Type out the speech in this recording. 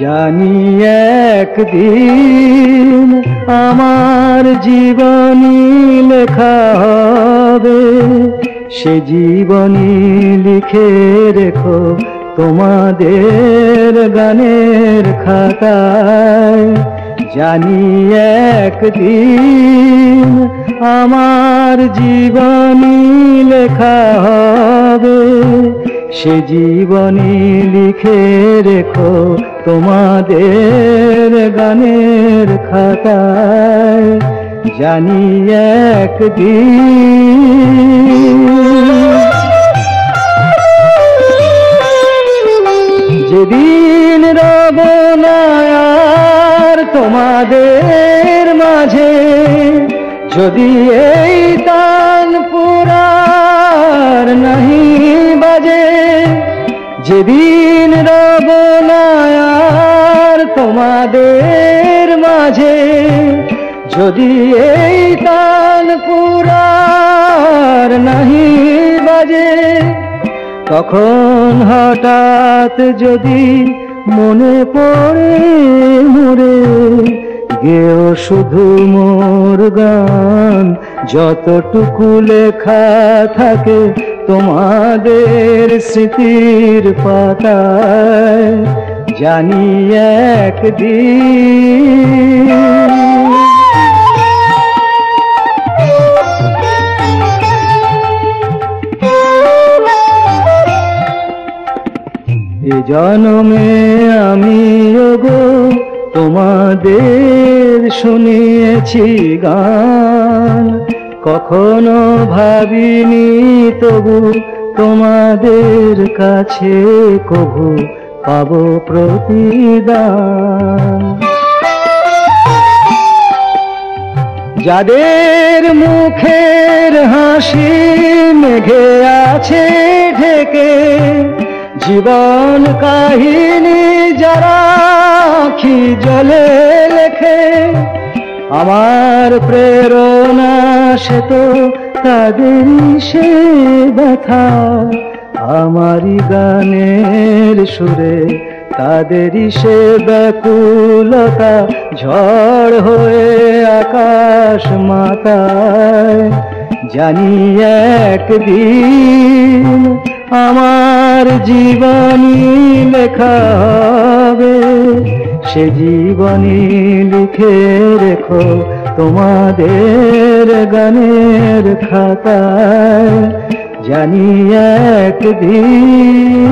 জানি একদিন আমার জীবনী লেখা হবে। সে জীবনী লিখে রেখো তোমাদের গানের খাতায়। জানি একদিন আমার জীবনী লেখা হবে। সে জীবনী লিখে রেখো তোমাদের গানের খাতায়। জানি একদিন যেদিন রব তোমাদের মাঝে, যদি এই তান পুরার নাহি যেদিন রব না আর তোমাদের মাঝে, যদি এই তান পুরার নাহি বাজে, তখন হঠাৎ যদি মনে পড়ে মোরে, গেও শুধু মোর গান, যতটুকু লেখা থাকে তোমাদের স্মৃতির পাতায় জানি একদিন এ জনমে আমি গো তোমাদের শুনিয়েছি গান। কখনো ভাবিনি তবু তোমাদের কাছে কবু পাবো প্রতিদান। যাদের মুখের হাসি মেঘে আছে ঢেকে, জীবন কাহিনী যারা আখি জলে লেখে আমার প্রেরণা সে তো তাদেরই সে ব্যথা। আমারই গানের সুরে তাদেরই সে ব্যাকুলতা। ঝড় হয়ে আকাশ মাতায় জানি একদিন আমার জীবনী লেখা হবে। সে জীবনী লিখে রেখো তোমাদের গানের খাতায়। জানি একদিন